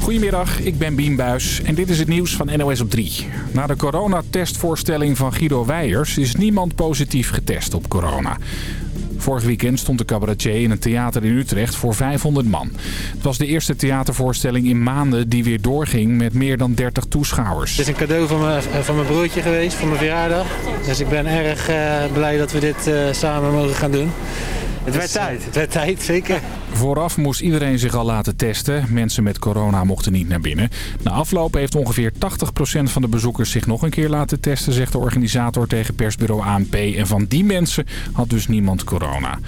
Goedemiddag, ik ben Bien Buis en dit is het nieuws van NOS op 3. Na de coronatestvoorstelling van Guido Weijers is niemand positief getest op corona. Vorig weekend stond de cabaretier in een theater in Utrecht voor 500 man. Het was de eerste theatervoorstelling in maanden die weer doorging met meer dan 30 toeschouwers. Het is een cadeau van mijn, mijn broertje geweest, voor mijn verjaardag. Dus ik ben erg uh, blij dat we dit uh, samen mogen gaan doen. Het werd tijd, het werd tijd, zeker. Vooraf moest iedereen zich al laten testen. Mensen met corona mochten niet naar binnen. Na afloop heeft ongeveer 80% van de bezoekers zich nog een keer laten testen, zegt de organisator tegen persbureau ANP. En van die mensen had dus niemand corona.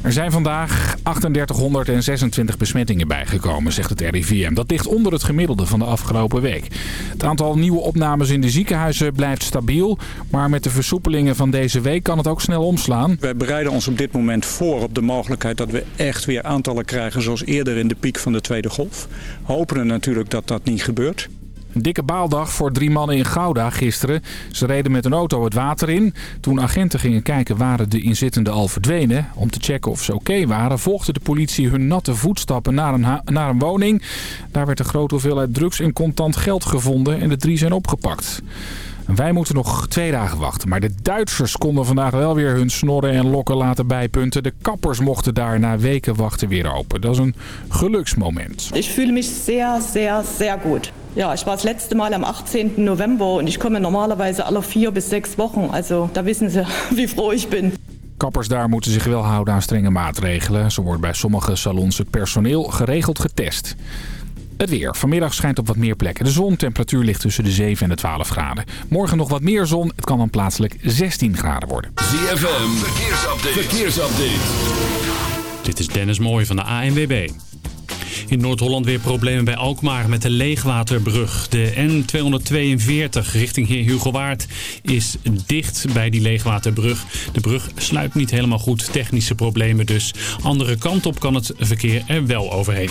Er zijn vandaag 3826 besmettingen bijgekomen, zegt het RIVM. Dat ligt onder het gemiddelde van de afgelopen week. Het aantal nieuwe opnames in de ziekenhuizen blijft stabiel. Maar met de versoepelingen van deze week kan het ook snel omslaan. Wij bereiden ons op dit moment voor op de mogelijkheid dat we echt weer aantallen krijgen zoals eerder in de piek van de tweede golf. Hopenen natuurlijk dat dat niet gebeurt. Een dikke baaldag voor drie mannen in Gouda gisteren. Ze reden met een auto het water in. Toen agenten gingen kijken waren de inzittenden al verdwenen. Om te checken of ze oké waren volgde de politie hun natte voetstappen naar een, naar een woning. Daar werd een grote hoeveelheid drugs en contant geld gevonden en de drie zijn opgepakt. Wij moeten nog twee dagen wachten. Maar de Duitsers konden vandaag wel weer hun snorren en lokken laten bijpunten. De kappers mochten daar na weken wachten weer open. Dat is een geluksmoment. Ik voel me zeer, zeer, zeer goed. Ja, ich war das letzte Mal am 18. November und ich komme normalerweise alle vier bis sechs Wochen. Also da wissen Sie, wie froh ich bin. Kappers daar moeten zich wel houden aan strenge maatregelen. Zo wordt bij sommige salons het personeel geregeld getest. Het weer. Vanmiddag schijnt op wat meer plekken de zon. Temperatuur ligt tussen de 7 en de 12 graden. Morgen nog wat meer zon. Het kan dan plaatselijk 16 graden worden. ZFM. Verkeersupdate. Verkeersupdate. Dit is Dennis Mooij van de ANWB. In Noord-Holland weer problemen bij Alkmaar met de leegwaterbrug. De N242 richting Heer Hugo Waard is dicht bij die leegwaterbrug. De brug sluit niet helemaal goed. Technische problemen dus. Andere kant op kan het verkeer er wel overheen.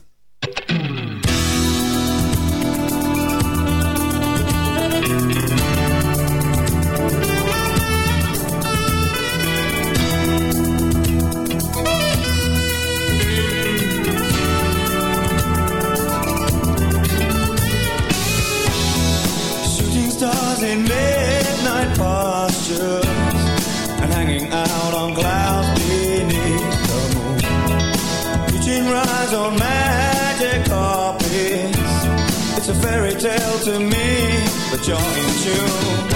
Tale to me, but you're in tune.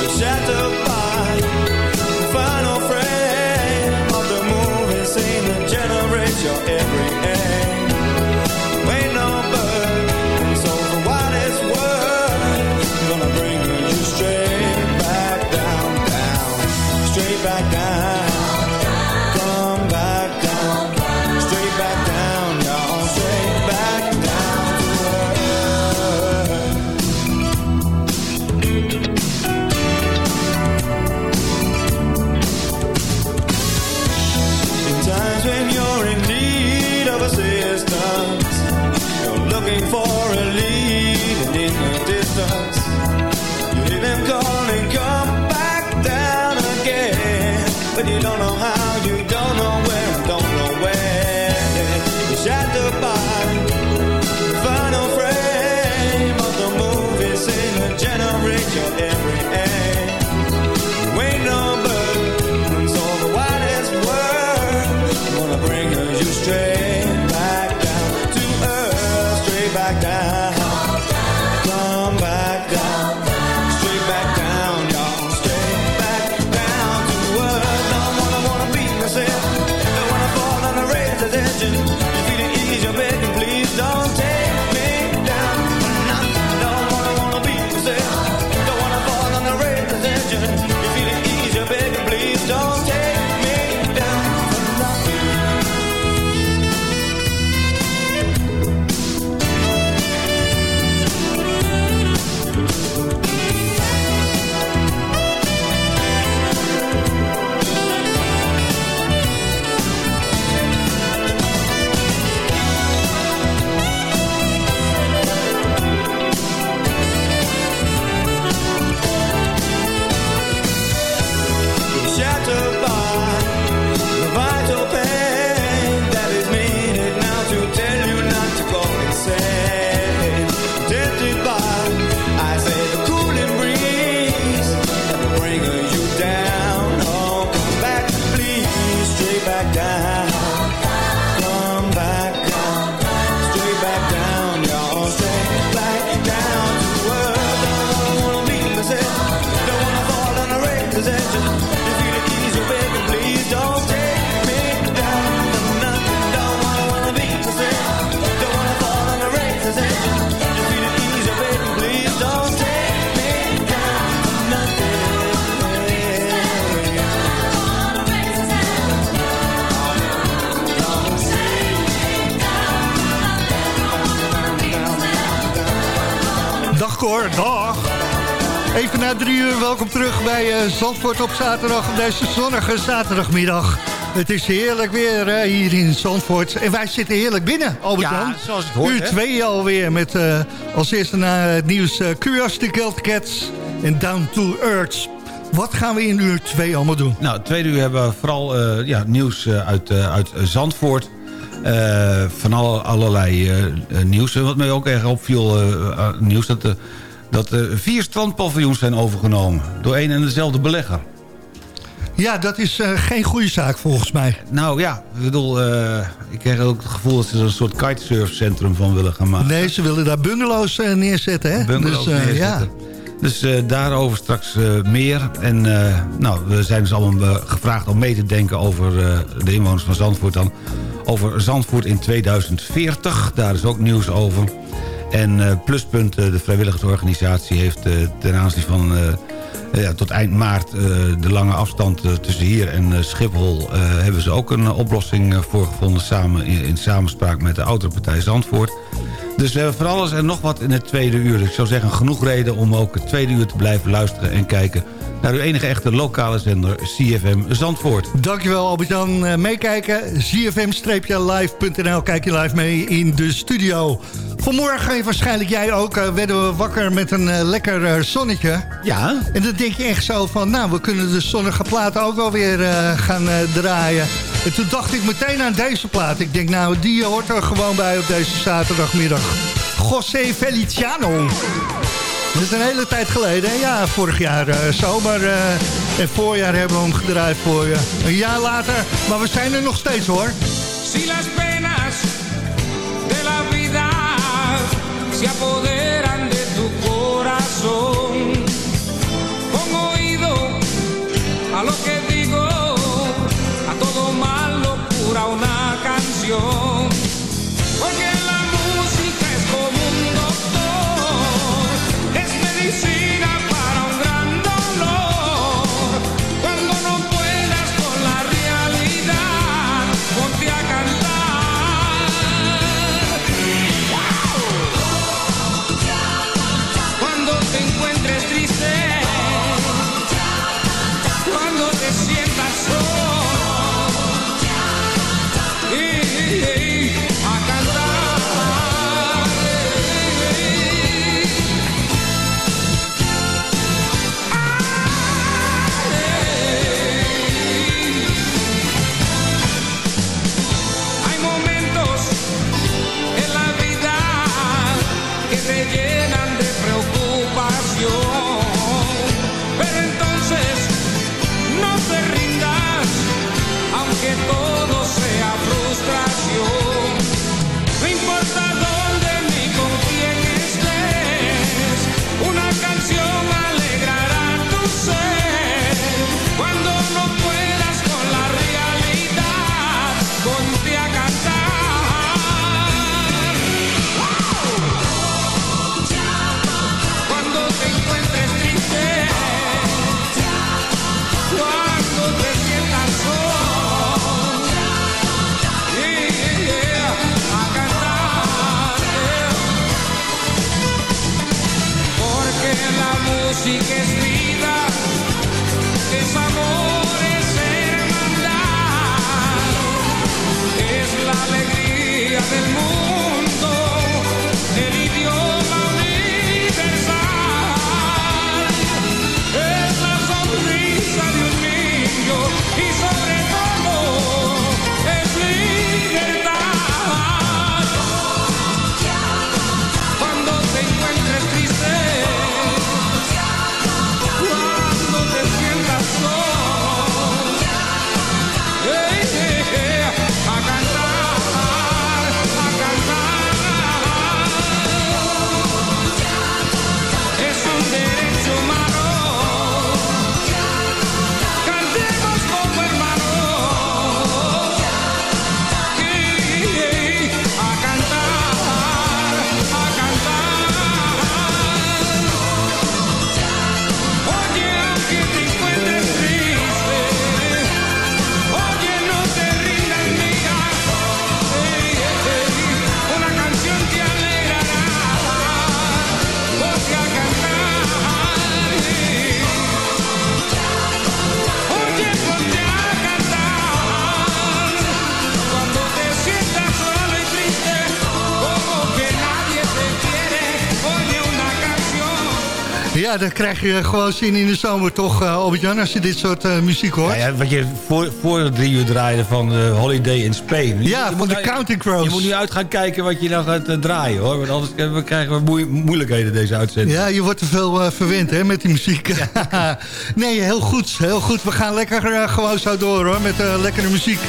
You're Cor, dag. Even na drie uur, welkom terug bij eh, Zandvoort op zaterdag, op deze zonnige zaterdagmiddag. Het is heerlijk weer eh, hier in Zandvoort. En wij zitten heerlijk binnen, albert Ja, zoals het hoort, Uur twee alweer met eh, als eerste na het nieuws uh, Curiosity Cats en Down to Earth. Wat gaan we in uur twee allemaal doen? Nou, tweede uur hebben we vooral eh, ja, nieuws eh, uit, eh, uit Zandvoort. Eh, van alle, allerlei eh, nieuws. Wat mij ook erg opviel, eh, nieuws... dat, dat vier strandpaviljoens zijn overgenomen. Door één en dezelfde belegger. Ja, dat is geen goede zaak volgens mij. Nou ja, ik bedoel... ik krijg ook het gevoel dat ze er een soort kitesurfcentrum van willen gaan maken. Nee, ze willen daar bungalows neerzetten, hè? Bungalows dus, neerzetten. ja. Dus eh, daarover straks eh, meer. En eh, nou, we zijn dus allemaal gevraagd om mee te denken over de inwoners van Zandvoort dan. Over Zandvoort in 2040, daar is ook nieuws over. En Pluspunt, de vrijwilligersorganisatie, heeft ten aanzien van... ja, tot eind maart de lange afstand tussen hier en Schiphol... hebben ze ook een oplossing voor gevonden... samen in, in samenspraak met de autopartij Zandvoort. Dus we hebben van alles en nog wat in het tweede uur. Ik zou zeggen, genoeg reden om ook het tweede uur te blijven luisteren... en kijken naar uw enige echte lokale zender CFM Zandvoort. Dankjewel Albert-Jan. Eh, meekijken, zfm-live.nl. Kijk je live mee in de studio. Vanmorgen, waarschijnlijk jij ook, eh, werden we wakker met een eh, lekker zonnetje. Ja. En dan denk je echt zo van, nou, we kunnen de zonnige platen ook wel weer gaan draaien. En toen dacht ik meteen aan deze plaat. Ik denk, nou, die hoort er gewoon bij op deze zaterdagmiddag. José Feliciano. Dat is een hele tijd geleden. hè? Ja, vorig jaar eh, zomer eh, en voorjaar hebben we hem gedraaid voor je. Een jaar later, maar we zijn er nog steeds hoor. Si las penas de la vida se apoderan de tu corazón, pon oído a lo que digo, a todo mal locura una canción. Ja, dan krijg je gewoon zin in de zomer toch, uh, Albert-Jan, als je dit soort uh, muziek hoort. Ja, ja, wat je voor, voor de drie uur draaide van uh, Holiday in Spain. Ja, je van de Counting Crows. Je moet nu uit gaan kijken wat je nou gaat draaien, hoor. Want anders krijgen we, krijgen we moe moeilijkheden deze uitzending. Ja, je wordt te veel verwend, hè, met die muziek. nee, heel goed, heel goed. We gaan lekker gewoon zo door, hoor, met lekkere muziek.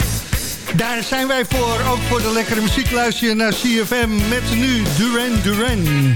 Daar zijn wij voor, ook voor de lekkere muziek. Luister je naar CFM met nu Duran Duran.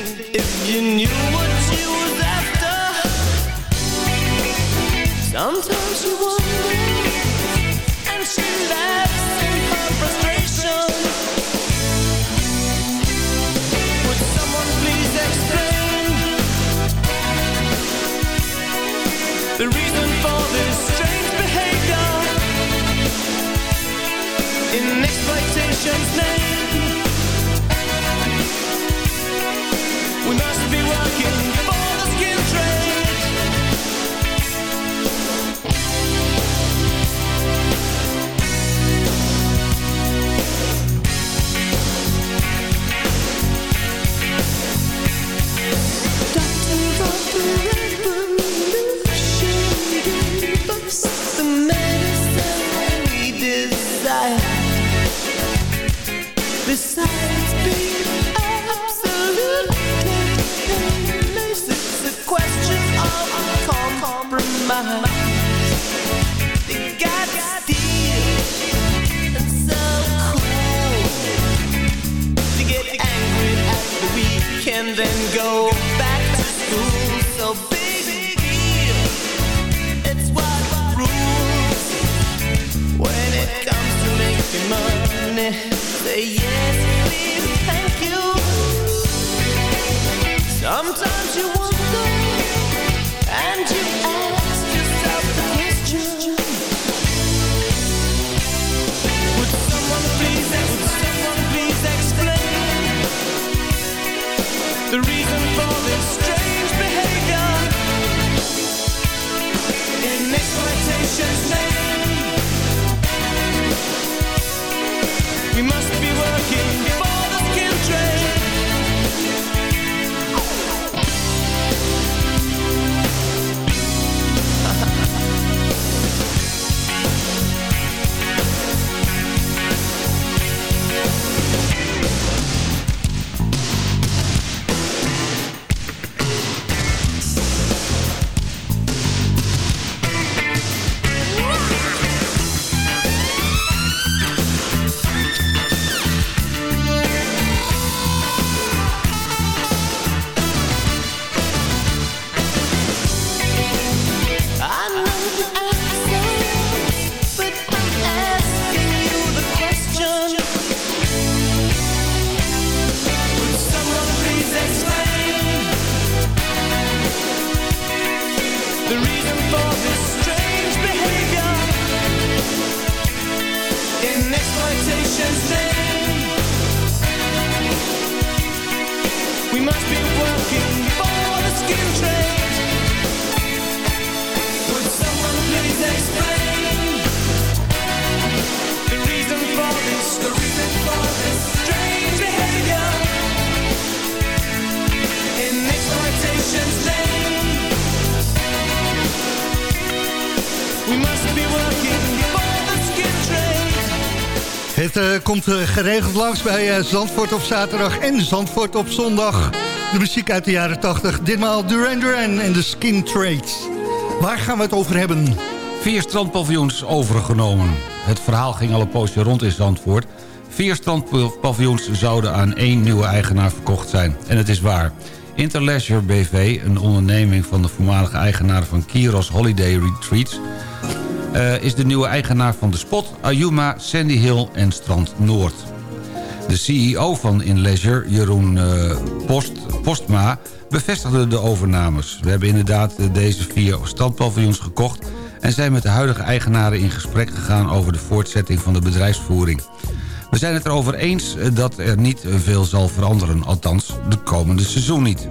if you knew what she was after, sometimes you wonder, and she laughs in her frustration. Would someone please explain the reason for this strange behavior in exploitation's name? can you Sometimes you wonder And you We must be working Het eh, komt eh, geregeld langs bij eh, Zandvoort op zaterdag en Zandvoort op zondag. De muziek uit de jaren 80. Ditmaal Duran Duran en de Skin Trade. Waar gaan we het over hebben? Vier strandpaviljoens overgenomen. Het verhaal ging al een poosje rond in Zandvoort. Vier strandpaviljoens zouden aan één nieuwe eigenaar verkocht zijn. En het is waar. Interleisure BV, een onderneming van de voormalige eigenaar van Kiros Holiday Retreats... eh, is de nieuwe eigenaar van de spot... Ayuma, Sandy Hill en Strand Noord. De CEO van InLeisure, Jeroen eh, Post, Postma, bevestigde de overnames. We hebben inderdaad eh, deze vier standpaviljoens gekocht... en zijn met de huidige eigenaren in gesprek gegaan... over de voortzetting van de bedrijfsvoering. We zijn het erover eens dat er niet veel zal veranderen, althans de komende seizoen niet.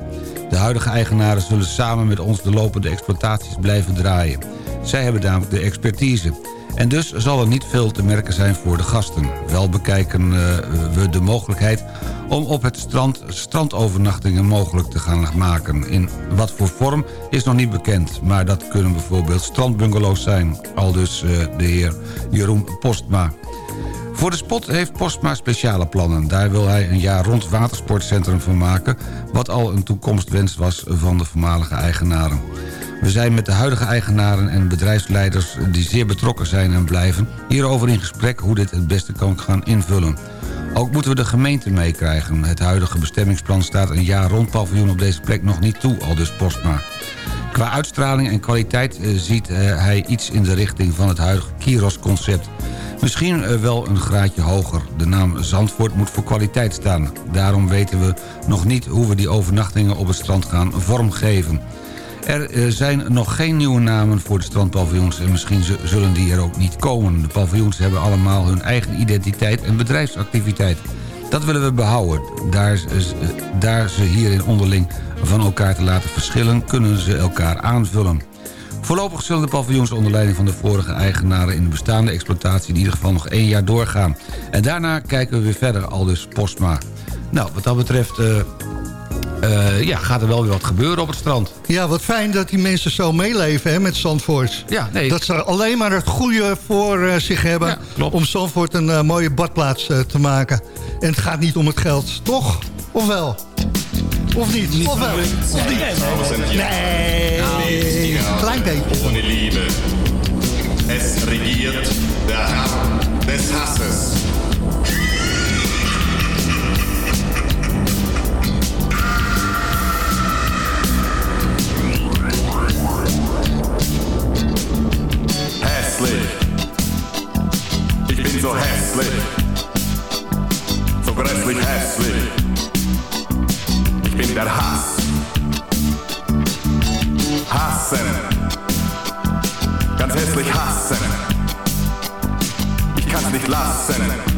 De huidige eigenaren zullen samen met ons de lopende exploitaties blijven draaien. Zij hebben namelijk de expertise. En dus zal er niet veel te merken zijn voor de gasten. Wel bekijken eh, we de mogelijkheid om op het strand strandovernachtingen mogelijk te gaan maken. In wat voor vorm is nog niet bekend, maar dat kunnen bijvoorbeeld strandbungalows zijn. Al dus eh, de heer Jeroen Postma. Voor de spot heeft Postma speciale plannen. Daar wil hij een jaar rond watersportcentrum van maken... wat al een toekomstwens was van de voormalige eigenaren. We zijn met de huidige eigenaren en bedrijfsleiders... die zeer betrokken zijn en blijven... hierover in gesprek hoe dit het beste kan gaan invullen. Ook moeten we de gemeente meekrijgen. Het huidige bestemmingsplan staat een jaar rond paviljoen op deze plek nog niet toe, al dus Postma. Qua uitstraling en kwaliteit eh, ziet eh, hij iets in de richting van het huidige Kiros-concept. Misschien eh, wel een graadje hoger. De naam Zandvoort moet voor kwaliteit staan. Daarom weten we nog niet hoe we die overnachtingen op het strand gaan vormgeven. Er eh, zijn nog geen nieuwe namen voor de strandpaviljoens... en misschien zullen die er ook niet komen. De paviljoens hebben allemaal hun eigen identiteit en bedrijfsactiviteit. Dat willen we behouden. Daar, ze- daar ze hierin onderling van elkaar te laten verschillen... kunnen ze elkaar aanvullen. Voorlopig zullen de paviljoens onder leiding van de vorige eigenaren... in de bestaande exploitatie in ieder geval nog één jaar doorgaan. En daarna kijken we weer verder, al dus Postma. Nou, wat dat betreft... eh, eh, ja, gaat er wel weer wat gebeuren op het strand. Ja, wat fijn dat die mensen zo meeleven hè, met Zandvoort. Ja, nee. Dat ze alleen maar het goede voor eh, zich hebben... om Zandvoort een eh, mooie badplaats te maken. En het gaat niet om het geld, toch? Of wel? Of niet? of wel? Of niet? Nee. Klein beetje. Ohne Liebe. Es regiert der Herr des Hasses. Hässlich. Ich bin so hässlich. So grässlich hässlich. Ich bin der Hass. Hassen. Ganz hässlich hassen. Ich kann's nicht lassen.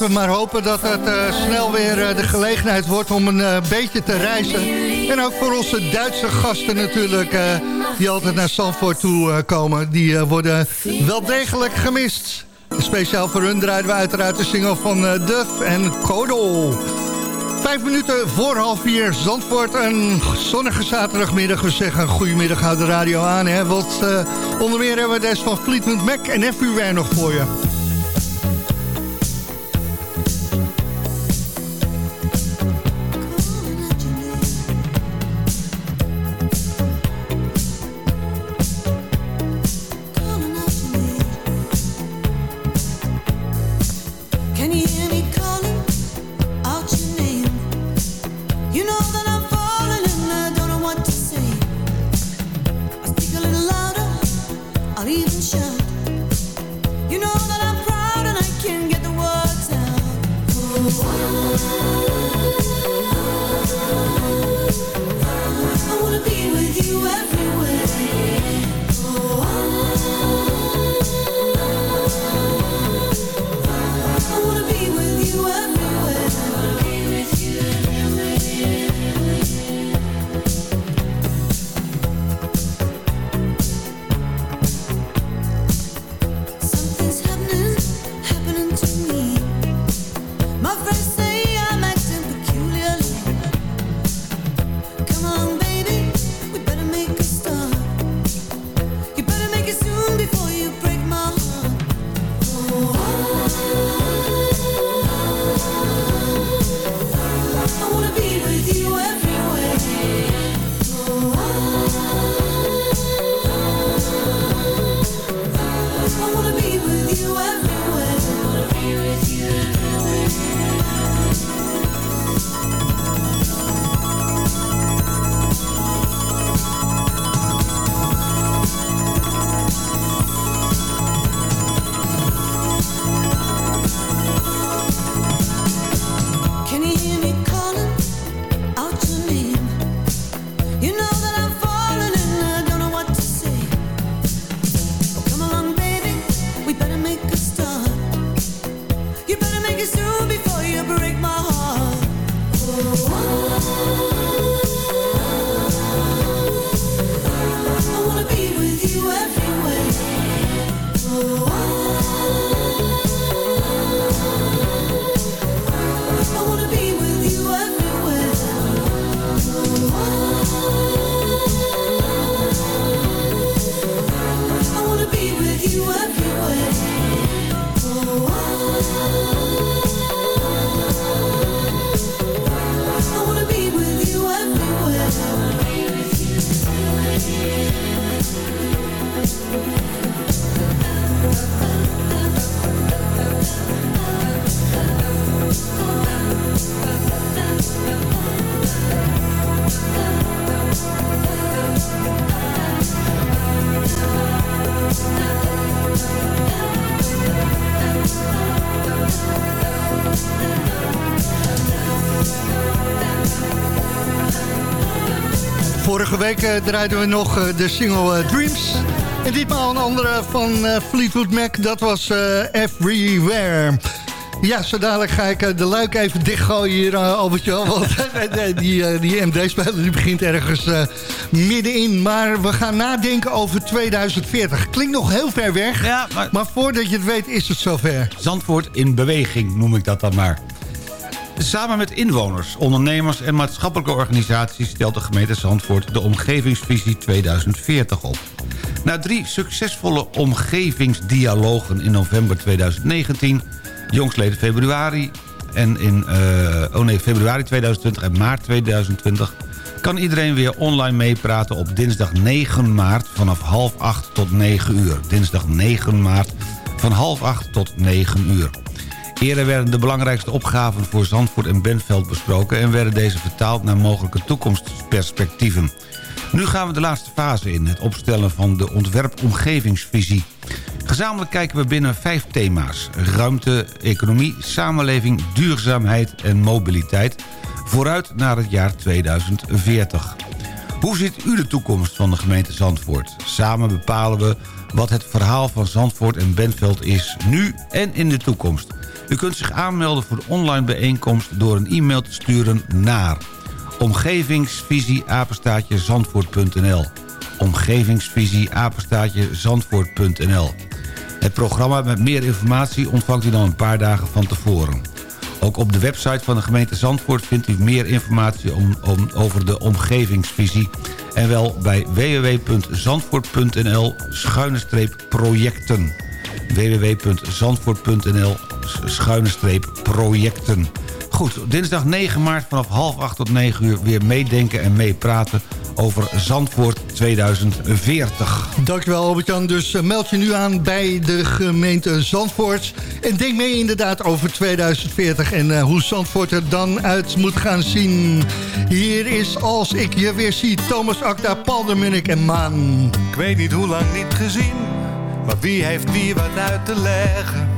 laten we maar hopen dat het eh, snel weer eh, de gelegenheid wordt om een eh, beetje te reizen. En ook voor onze Duitse gasten natuurlijk, die altijd naar Zandvoort toe komen. Die worden wel degelijk gemist. Speciaal voor hun draaiden we uiteraard de single van Duf en Kodol. Vijf minuten voor half vier, Zandvoort. Een zonnige zaterdagmiddag. We zeggen goedemiddag, houd de radio aan. Hè? Want onder meer hebben we des van Fleetwood Mac en Everywhere nog voor je. week eh, draaiden we nog eh, de single eh, Dreams. En ditmaal een andere van Fleetwood Mac, dat was Everywhere. Ja, zo dadelijk ga ik de luik even dichtgooien hier, uh, Want die, die MD-speler begint ergens middenin. Maar we gaan nadenken over 2040. Klinkt nog heel ver weg. Ja, maar... maar voordat je het weet is het zover. Zandvoort in beweging noem ik dat dan maar. Samen met inwoners, ondernemers en maatschappelijke organisaties... stelt de gemeente Zandvoort de Omgevingsvisie 2040 op. Na drie succesvolle omgevingsdialogen in november 2019... jongstleden februari, en in, uh, oh nee, februari 2020 en maart 2020... kan iedereen weer online meepraten op dinsdag 9 maart... vanaf half 8 tot 9 uur. Dinsdag 9 maart van half 8 tot 9 uur. Eerder werden de belangrijkste opgaven voor Zandvoort en Benveld besproken... en werden deze vertaald naar mogelijke toekomstperspectieven. Nu gaan we de laatste fase in, het opstellen van de ontwerp-omgevingsvisie. Gezamenlijk kijken we binnen vijf thema's. Ruimte, economie, samenleving, duurzaamheid en mobiliteit... vooruit naar het jaar 2040. Hoe ziet u de toekomst van de gemeente Zandvoort? Samen bepalen we wat het verhaal van Zandvoort en Benveld is... nu en in de toekomst. U kunt zich aanmelden voor de online bijeenkomst... door een e-mail te sturen naar omgevingsvisie zandvoort.nl omgevingsvisie zandvoort.nl Het programma met meer informatie ontvangt u dan een paar dagen van tevoren. Ook op de website van de gemeente Zandvoort vindt u meer informatie om, over de omgevingsvisie... en wel bij www.zandvoort.nl schuine-projecten www.zandvoort.nl schuine-projecten Goed, dinsdag 9 maart vanaf half 8 tot 9 uur weer meedenken en meepraten over Zandvoort 2040. Dankjewel Albert-Jan. Dus uh, meld je nu aan bij de gemeente Zandvoort. En denk mee inderdaad over 2040 en uh, hoe Zandvoort er dan uit moet gaan zien. Hier is Als ik je weer zie, Thomas Akda, Paul de Munnik en Maan. Ik weet niet hoe lang niet gezien, maar wie heeft wie wat uit te leggen?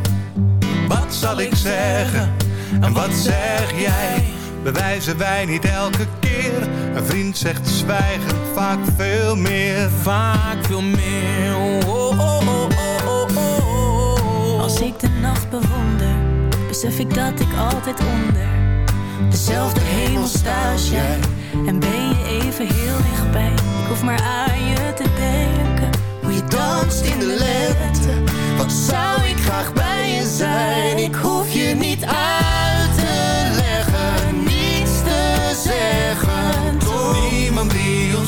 Wat zal ik zeggen? En wat zeg jij? Bewijzen wij niet elke keer? Een vriend zegt zwijgen vaak veel meer. Vaak veel meer. Oh, oh, oh, oh, oh, Als ik de nacht bewonder, besef ik dat ik altijd onder dezelfde hemel sta als jij. En ben je even heel dichtbij. Ik hoef maar aan je te denken. Hoe je danst in de lente. Wat zou ik graag bij je zijn? Ik hoef je niet uit te leggen, niets te zeggen. Toch niemand die ons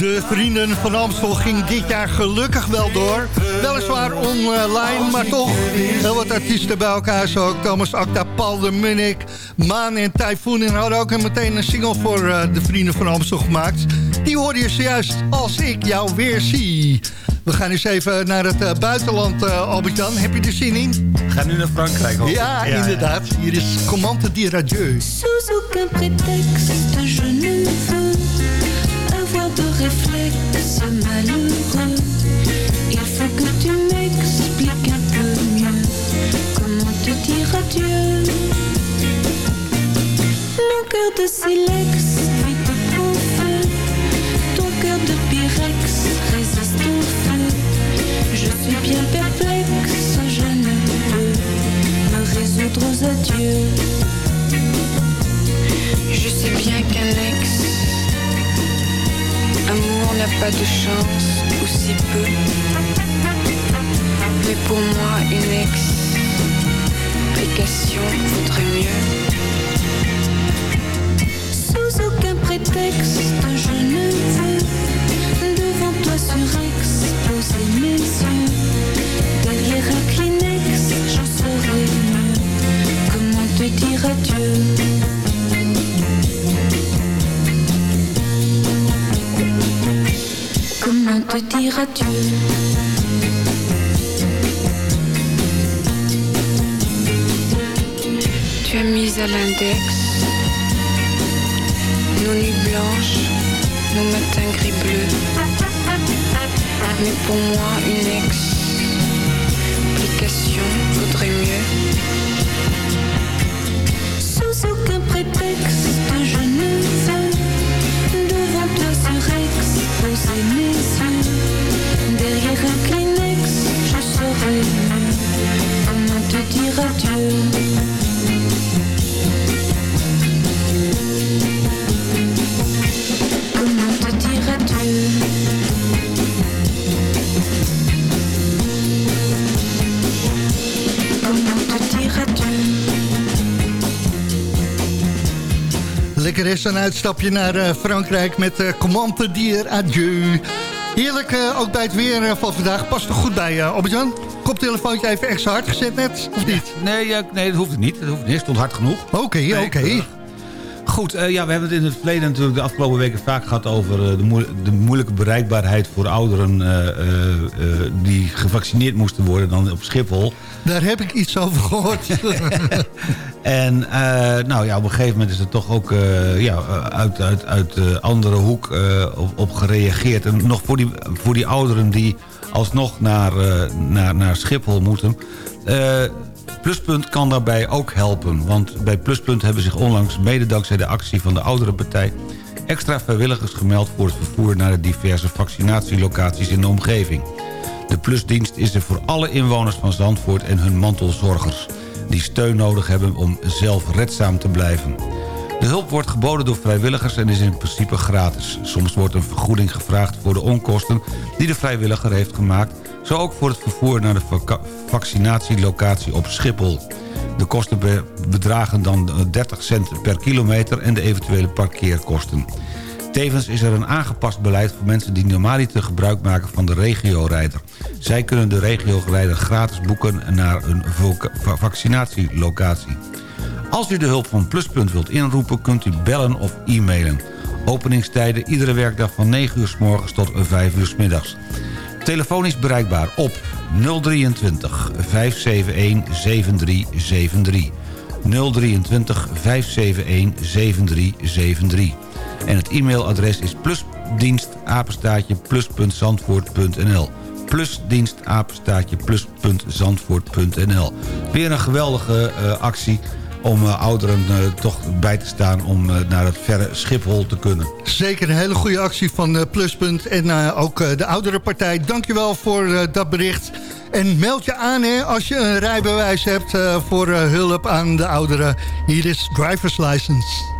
De Vrienden van Amstel ging dit jaar gelukkig wel door. Weliswaar online, maar toch heel wat artiesten bij elkaar. Zo ook Thomas Acta, Paul de Munnik, Maan en Typhoon. En hadden ook meteen een single voor eh, de Vrienden van Amstel gemaakt. Die hoorde je zojuist als ik jou weer zie. We gaan eens even naar het eh, buitenland, eh, Albert-Jan. Heb je er zin in? Ga nu naar Frankrijk. hoor. Ja, inderdaad. Hier is Commande dire adieu. Sous aucun prétexte, je ne veux de réflexe malheureux. Il faut que tu m'expliques un peu mieux comment te dire adieu? Mon cœur de silex vit au feu, ton cœur de pyrex résiste au feu. Je suis bien perplexe, je ne peux me résoudre aux adieux. Je sais bien qu'un ex Amour n'a pas de chance ou si peu Mais pour moi une ex Application vaudrait mieux Sous aucun prétexte, je ne veux devant toi surex poser mes yeux. Derrière un Kleenex, j'en saurais mieux. Comment te dire adieu? Comment te dire adieu? Tu as mis à l'index. Nos nuits blanches Nos matins gris bleus. Mais pour moi une ex. Application vaudrait mieux een uitstapje naar eh, Frankrijk met uh, Commande dire adieu. Heerlijk, eh, ook bij het weer van vandaag. Past er goed bij, uh, Albert-Jan? Koptelefoontje even extra hard gezet net, of niet? Nee, ja, nee, dat hoeft niet. Dat hoeft niet. Het stond hard genoeg. Oké, Nee, oké. Goed, ja, we hebben het in het verleden natuurlijk de afgelopen weken vaak gehad over de, moe- de moeilijke bereikbaarheid voor ouderen die gevaccineerd moesten worden dan op Schiphol. Daar heb ik iets over gehoord. En eh, nou ja, op een gegeven moment is er toch ook eh, ja, uit, uit, uit de andere hoek eh, op, op gereageerd. En nog voor die, voor die ouderen die alsnog naar, eh, naar, naar Schiphol moeten. Eh, Pluspunt kan daarbij ook helpen. Want bij Pluspunt hebben zich onlangs, mede dankzij de actie van de oudere partij... extra vrijwilligers gemeld voor het vervoer naar de diverse vaccinatielocaties in de omgeving. De plusdienst is er voor alle inwoners van Zandvoort en hun mantelzorgers... die steun nodig hebben om zelfredzaam te blijven. De hulp wordt geboden door vrijwilligers en is in principe gratis. Soms wordt een vergoeding gevraagd voor de onkosten die de vrijwilliger heeft gemaakt... zo ook voor het vervoer naar de vaccinatielocatie op Schiphol. De kosten be- bedragen dan eh, 30 cent per kilometer en de eventuele parkeerkosten. Tevens is er een aangepast beleid voor mensen die normaliter gebruik maken van de regiorijder. Zij kunnen de regiorijder gratis boeken naar een vaccinatielocatie. Als u de hulp van Pluspunt wilt inroepen, kunt u bellen of e-mailen. Openingstijden iedere werkdag van 9 uur s morgens tot 5 uur s middags. Telefonisch bereikbaar op 023 571 7373. 023 571 7373. En het e-mailadres is plusdienstapenstaatje plus.zandvoort.nl plusdienstapenstaatje plus.zandvoort.nl Weer een geweldige eh, actie om eh, ouderen eh, toch bij te staan om naar het verre Schiphol te kunnen. Zeker een hele goede actie van Pluspunt en ook de oudere partij. Dankjewel voor dat bericht. En meld je aan hè, als je een rijbewijs hebt voor hulp aan de ouderen. Hier is driver's license.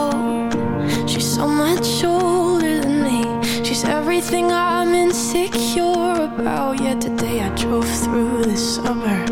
Oh, about. Yet today I drove through the suburbs.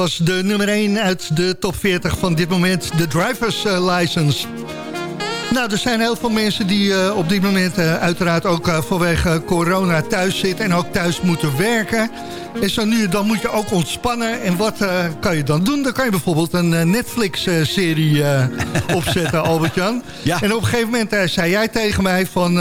Was de nummer 1 uit de top 40 van dit moment, de Drivers eh, License. Nou, er zijn heel veel mensen die eh, op dit moment eh, uiteraard ook vanwege corona thuis zitten... en ook thuis moeten werken. En zo nu, dan moet je ook ontspannen. En wat kan je dan doen? Dan kan je bijvoorbeeld een Netflix-serie opzetten, Albert-Jan. En op een gegeven moment zei jij tegen mij van...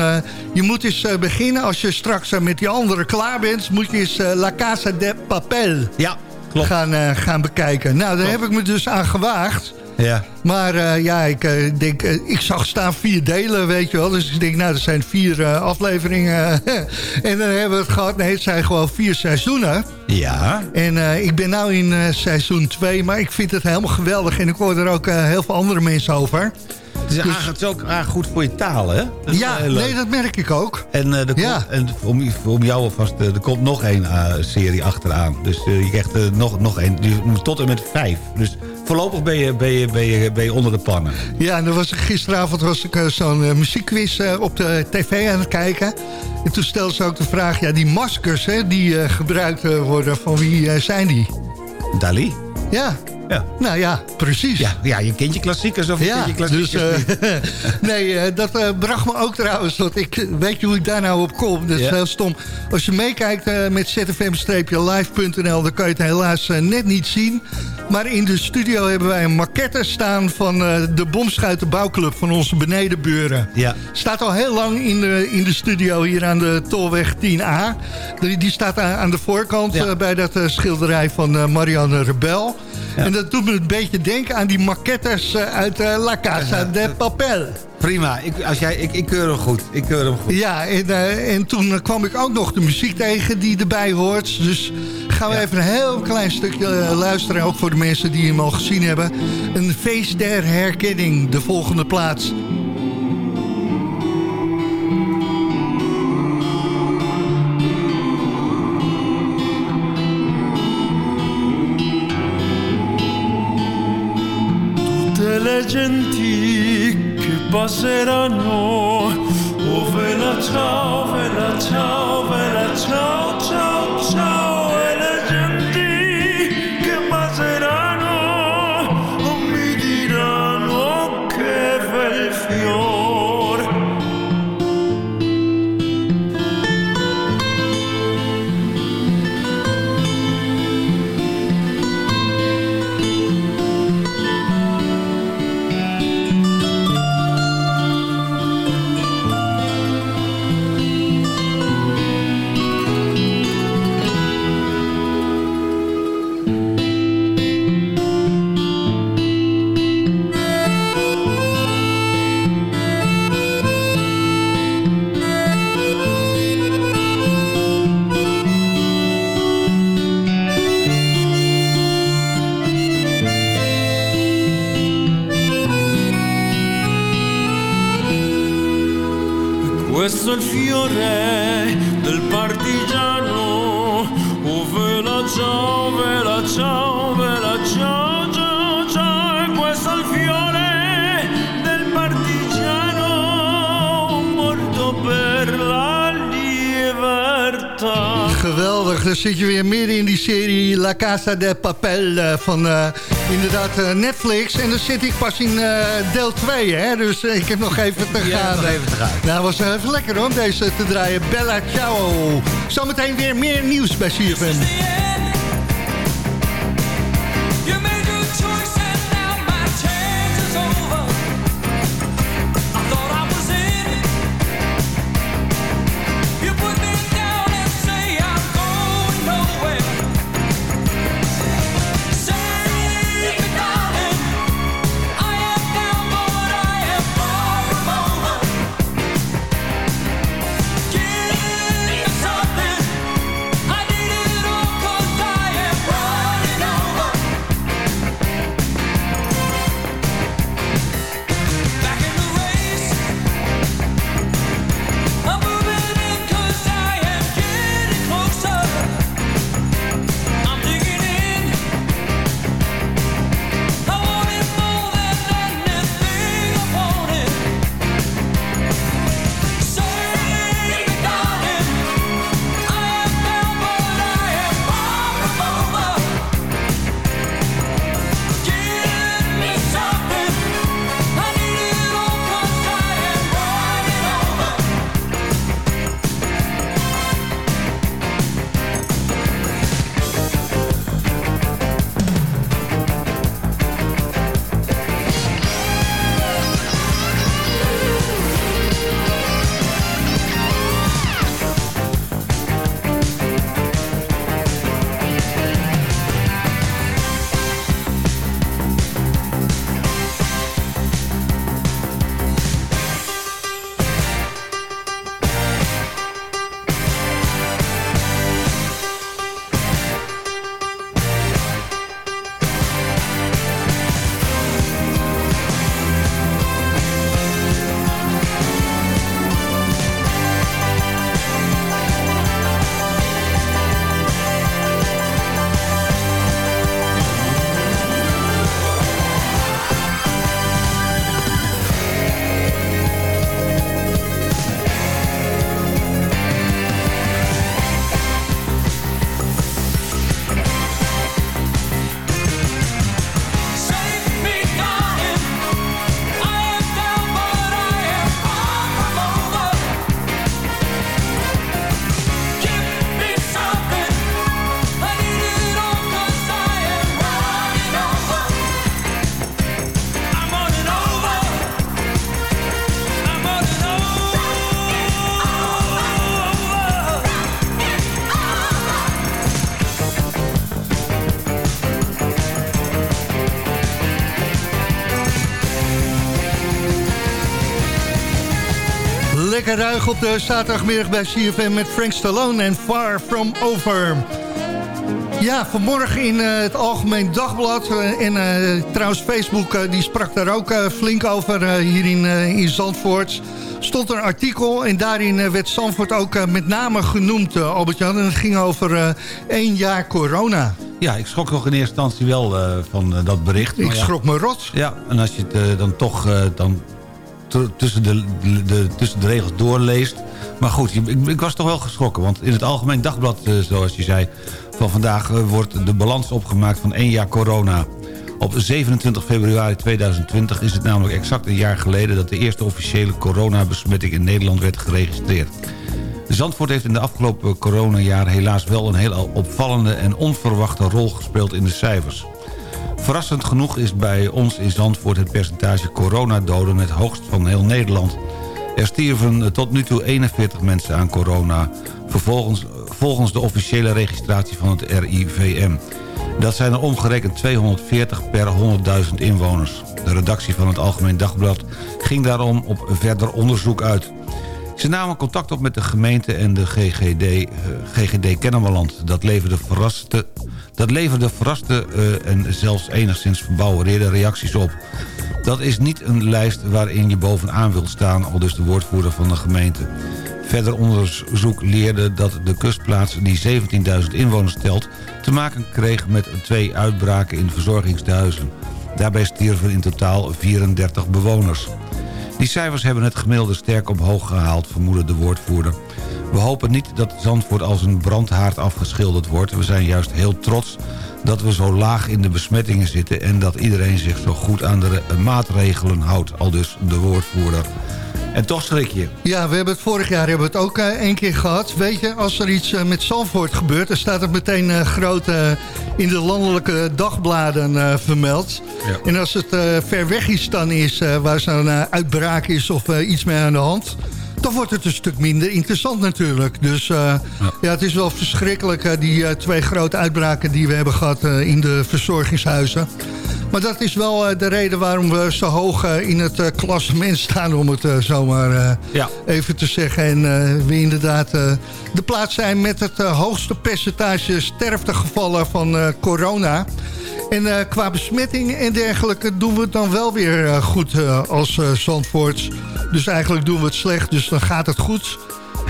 je moet eens beginnen, als je straks met die anderen klaar bent... moet je eens La Casa de Papel ja, klopt. Gaan, eh, gaan bekijken. Nou, daar heb ik me dus aan gewaagd. Ja. Maar eh, ja, ik eh, denk, ik zag staan vier delen, weet je wel. Dus ik denk, nou, er zijn vier afleveringen. en dan hebben we het gehad. Nee, het zijn gewoon vier seizoenen. Ja. En ik ben nu in seizoen 2, maar ik vind het helemaal geweldig. En ik hoor er ook heel veel andere mensen over. Het is, eigenlijk- het is ook goed voor je taal, hè? Dat Ja, nee, dat merk ik ook. En, eh, er komt, en om, om jou alvast, eh, er komt nog één eh, serie achteraan. Dus je krijgt nog, nog één, moet tot en met vijf. Dus voorlopig ben je, ben je, ben je, ben je onder de pannen. Ja, en was gisteravond was ik zo'n muziekquiz op de tv aan het kijken. En toen stelde ze ook de vraag, ja, die maskers hè, die gebruikt worden, van wie zijn die? Dali? Ja, Ja. Nou ja, precies. Ja, ja je kent je klassiekers of je Ja, kent je klassiekers dus, eh, nee, eh, dat eh, bracht me ook trouwens. Want ik weet je hoe ik daar nou op kom. Dat is Ja. heel stom. Als je meekijkt met zfm-live.nl... dan kan je het helaas net niet zien. Maar in de studio hebben wij een maquette staan... van de Bomschuitenbouwclub van onze benedenburen. Ja. Staat al heel lang in de, in de studio hier aan de Tolweg 10A. Die, die staat aan, aan de voorkant Ja. bij dat schilderij van Marianne Rebel. En dat doet me een beetje denken aan die maquettes eh, uit eh, La Casa de Papel. Prima, ik, als jij, ik, ik keur hem goed. Ik keur hem goed. Ja, en, eh, en toen kwam ik ook nog de muziek tegen die erbij hoort. Dus gaan we even een heel klein stukje luisteren. Ook voor de mensen die hem al gezien hebben. Een feest der herkenning, de volgende plaats. Che passeranno. Oh vela ciao, vela ciao, vela Casa de Papel eh, van eh, inderdaad eh, Netflix. En dan zit ik pas in deel 2, hè? dus ik heb nog even te Ja, gaan. nog even te gaan. Nou, was even lekker hoor, om deze te draaien. Bella Ciao. Zometeen weer meer nieuws bij CFM. Lekker ruig op de zaterdagmiddag bij CFM met Frank Stallone en Far From Over. Ja, vanmorgen in eh, het Algemeen Dagblad eh, en eh, trouwens Facebook die sprak daar ook flink over hier in, in Zandvoort. Stond een artikel en daarin werd Zandvoort ook met name genoemd, Albert-Jan. En het ging over één jaar corona. Ja, ik schrok nog in eerste instantie wel van dat bericht. Ik ja. schrok me rot. Ja, en als je het dan toch dan tussen, de, de, tussen de regels doorleest... Maar goed, ik, ik was toch wel geschrokken. Want in het Algemeen Dagblad, eh, zoals je zei... van vandaag eh, wordt de balans opgemaakt van één jaar corona. Op 27 februari 2020 is het namelijk exact een jaar geleden... dat de eerste officiële coronabesmetting in Nederland werd geregistreerd. Zandvoort heeft in de afgelopen coronajaar helaas wel een heel opvallende en onverwachte rol gespeeld in de cijfers. Verrassend genoeg is bij ons in Zandvoort het percentage coronadoden het hoogst van heel Nederland. Er stierven tot nu toe 41 mensen aan corona, vervolgens, volgens de officiële registratie van het RIVM. Dat zijn er omgerekend 240 per 100.000 inwoners. De redactie van het Algemeen Dagblad ging daarom op verder onderzoek uit. Ze namen contact op met de gemeente en de GGD, eh, GGD Kennemerland. Dat leverde verraste, dat leverde verraste eh, en zelfs enigszins verbouwereerde reacties op. Dat is niet een lijst waarin je bovenaan wilt staan, al dus de woordvoerder van de gemeente. Verder onderzoek leerde dat de kustplaats die 17.000 inwoners telt... te maken kreeg met twee uitbraken in verzorgingstehuizen. Daarbij stierven in totaal 34 bewoners. Die cijfers hebben het gemiddelde sterk omhoog gehaald, vermoedde de woordvoerder. We hopen niet dat Zandvoort als een brandhaard afgeschilderd wordt. We zijn juist heel trots dat we zo laag in de besmettingen zitten... en dat iedereen zich zo goed aan de re- maatregelen houdt, al dus de woordvoerder. En toch schrik je. Ja, we hebben het vorig jaar hebben we het ook eh, één keer gehad. Weet je, als er iets eh, met Zandvoort gebeurt... dan staat het meteen eh, groot in de landelijke dagbladen vermeld. En als het ver weg iets dan is, waar zo'n eh, uitbraak is of iets mee aan de hand... dan wordt het een stuk minder interessant natuurlijk. Dus ja. het is wel verschrikkelijk, die twee grote uitbraken die we hebben gehad eh, in de verzorgingshuizen. Maar dat is wel eh, de reden waarom we zo hoog eh, in het eh, klassement staan, om het zomaar Ja. even te zeggen. En we inderdaad de plaats zijn met het hoogste percentage sterftegevallen van corona. En qua besmetting en dergelijke doen we het dan wel weer goed als Zandvoorts. Dus eigenlijk doen we het slecht, dus dan gaat het goed.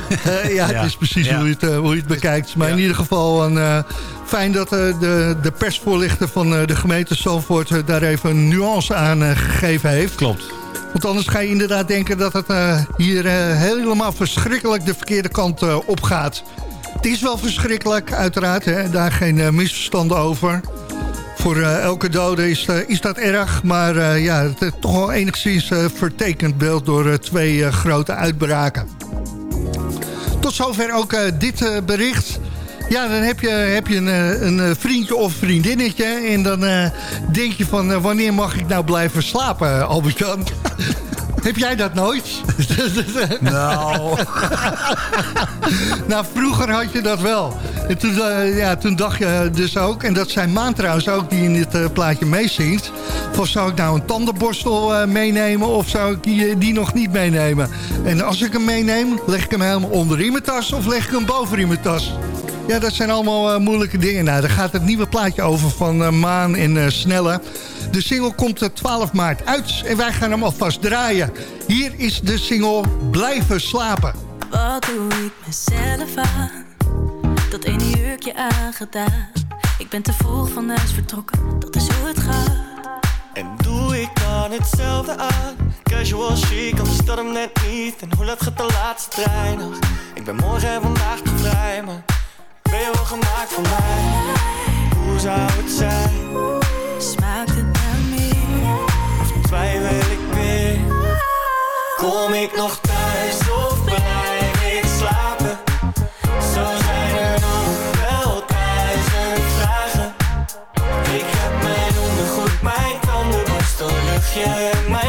Ja, Ja. het is precies Ja. hoe, je het, hoe je het bekijkt. Maar in ieder geval een, fijn dat eh, de, de persvoorlichter van eh, de gemeente Zandvoort... eh, daar even een nuance aan gegeven heeft. Klopt. Want anders ga je inderdaad denken dat het hier helemaal verschrikkelijk de verkeerde kant op gaat. Het is wel verschrikkelijk, uiteraard. Hè, daar geen misverstanden over. Voor elke dode is, is dat erg. Maar ja, het is toch wel enigszins vertekend beeld door twee grote uitbraken. Tot zover ook dit bericht. Ja, dan heb je, heb je een, eh, een eh, vriendje of vriendinnetje. En dan eh, denk je van, wanneer mag ik nou blijven slapen, Albert-Jan? heb jij dat nooit? Nou... nou, vroeger had je dat wel. En toen, ja, toen dacht je dus ook, en dat zijn Maan trouwens ook die in dit plaatje meezingt... van zou ik nou een tandenborstel meenemen of zou ik die, die nog niet meenemen? En als ik hem meeneem, leg ik hem helemaal onder in mijn tas of leg ik hem boven in mijn tas? Ja, dat zijn allemaal eh, moeilijke dingen. Nou, daar gaat het nieuwe plaatje over van eh, Maan en eh, Snelle. De single komt eh, 12 maart uit en wij gaan hem alvast draaien. Hier is de single Blijven slapen. Wat doe ik mezelf aan? Dat ene jurkje aangedaan. Ik ben te vroeg van huis vertrokken, dat is hoe het gaat. En doe ik dan hetzelfde aan? Casual chic, anders dat hem net niet. En hoe laat gaat de laatste trein nog? Ik ben morgen en vandaag te vrij, maar ben je wel gemaakt voor mij? Hoe zou het zijn? Smaakt het naar meer? Of twijfel ik weer? Kom ik nog thuis of blijf ik slapen? Zo zijn er nog wel duizend vragen. Ik heb mijn ondergoed, mijn tandenborstel, luchtje en mijn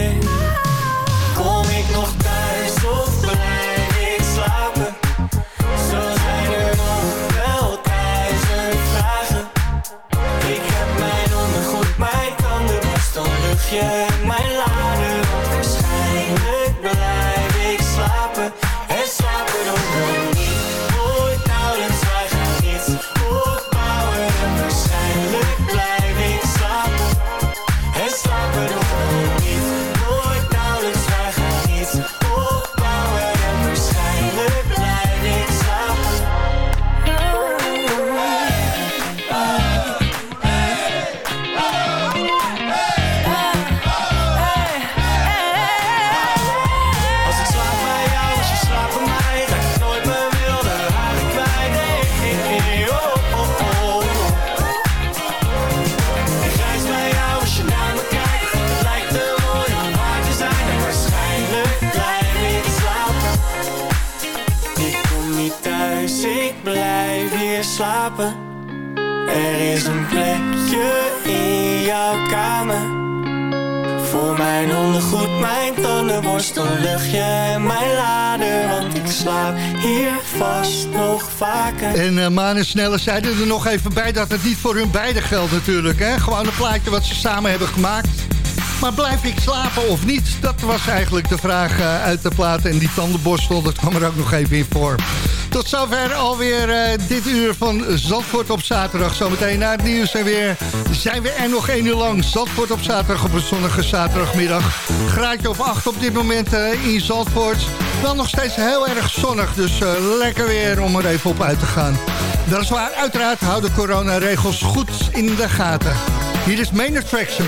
En Snelle zeiden er nog even bij dat het niet voor hun beiden geldt natuurlijk. Hè? Gewoon een plaatje wat ze samen hebben gemaakt. Maar blijf ik slapen of niet? Dat was eigenlijk de vraag uh, uit de plaat. En die tandenborstel, dat kwam er ook nog even in voor. Tot zover alweer uh, dit uur van Zandvoort op zaterdag. Zometeen na het nieuws en weer zijn we er nog één uur lang. Zandvoort op zaterdag op een zonnige zaterdagmiddag. Graadje of acht op dit moment uh, in Zandvoort. Wel nog steeds heel erg zonnig, dus uh, lekker weer om er even op uit te gaan. Dat is waar, uiteraard houden coronaregels goed in de gaten. Hier is Main Attraction.